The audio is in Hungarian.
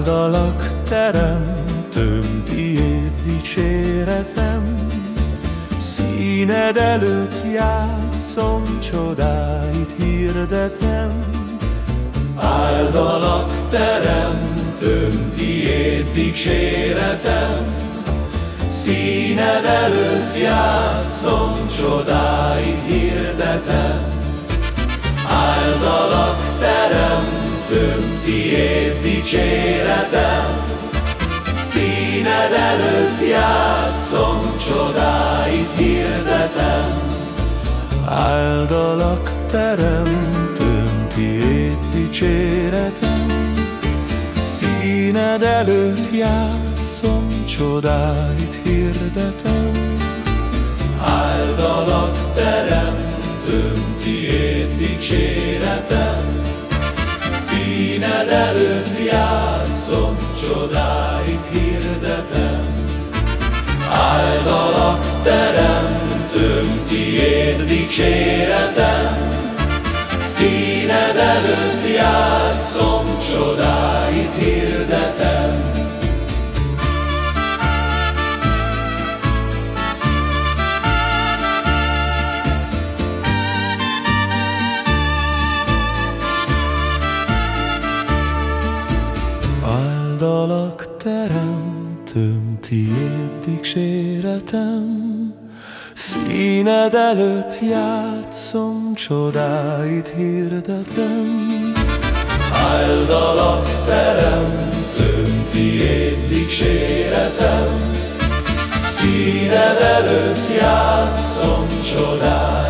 Áldalak teremtőm, tiéd dicséretem, Színed előtt játszom, csodáit hirdetem. Áldalak teremtőm, tiéd dicséretem, Színed előtt játszom, csodáit hirdetem. Tiéd dicséretem, Színed előtt játszom, csodáit hirdetem. Áldalak teremtőm, tiéd dicséretem, Színed előtt játszom, csodáit hirdetem. Színed előtt játszom, csodáit hirdetem. Áldalak teremtőm, tiéd dicséretem, Színed előtt játszom, csodáit hirdetem. Teremtőm, tiéd dicséretem, Színed előtt játszom, csodáit hirdetem. Áldalak teremtőm, tiéd dicséretem, Színed előtt játszom, csodáit